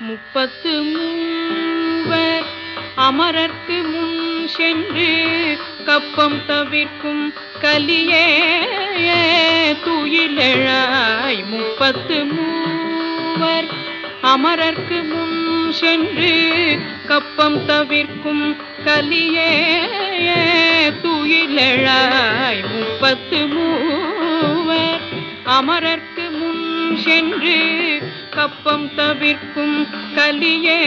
முப்பத்து மூவர் அமரர்க்கு முன் சென்று கப்பம் தவிர்க்கும் கலியே துயிலழாய் முப்பத்து மூவர் அமரர்க்கு முன் சென்று கப்பம் தவிர்க்கும் கலியே துயிலழாய் முப்பத்து மூவர் அமரர்க்கு சென்று கப்பம் தவிர்க்கும் கலியே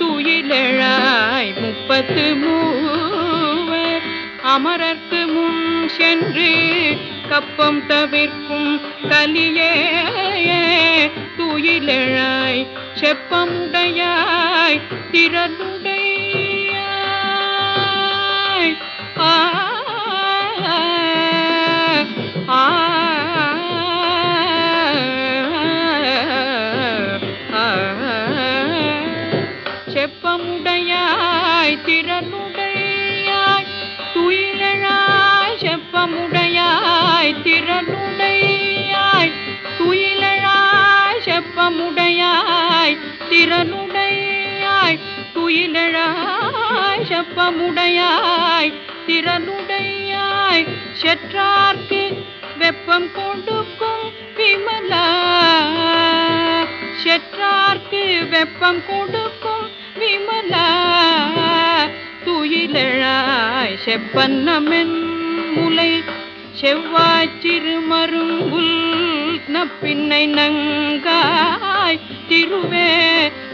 துயிலழாய் முப்பத்து மூவர். அமரர்க்கு முன் சென்று கப்பம் தவிர்க்கும் கலியே துயிலழாய் செப்பமுடையாய் திறனுடைய செப்பமுடையாய் திறனுடையாய் துயிலழாய் செப்பமுடையாய் திறனுடையாய் துயிலழாய் செப்பமுடையாய் திறனுடையாய் துயிலழாய் செப்பமுடையாய் திறனுடையாய் செற்றார்க்கு வெப்பம் கொடுக்கும் விமலா செற்றார்க்கு வெப்பம் கொடுக்கும் செப்பன்னமென் முலை செவ்வாய் சிறுமருங்குல் நப்பின்னை நங்காய் திருவே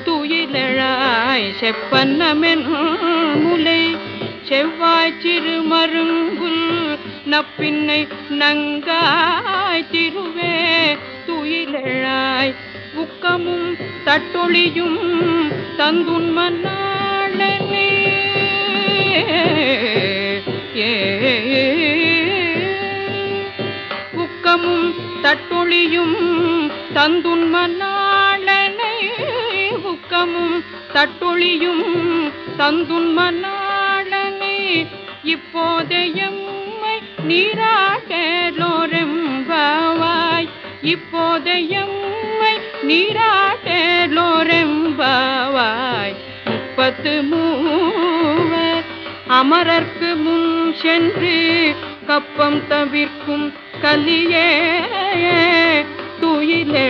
துயிலழாய் செப்பன்னமென் முலை செவ்வாய் சிறுமருங்குல் நப்பின்னை நங்காய் திருவே துயிலழாய் உக்கமும் தட்டொழியும் தந்துன்மன்னாளனே தட்டொழியும் தந்துன்மன்னாளனை உக்கமும் தட்டொழியும் தந்துன்மன்னாளனை இப்போதையம்மை நீராட்டலோரெம்பாவாய் இப்போதையம்மை நீராட்டலோரெம்பாவாய் முப்பத்து மூவர் அமரர்க்கு முன் சென்று கப்பம் தவிர்க்கும் கலியே துயிலே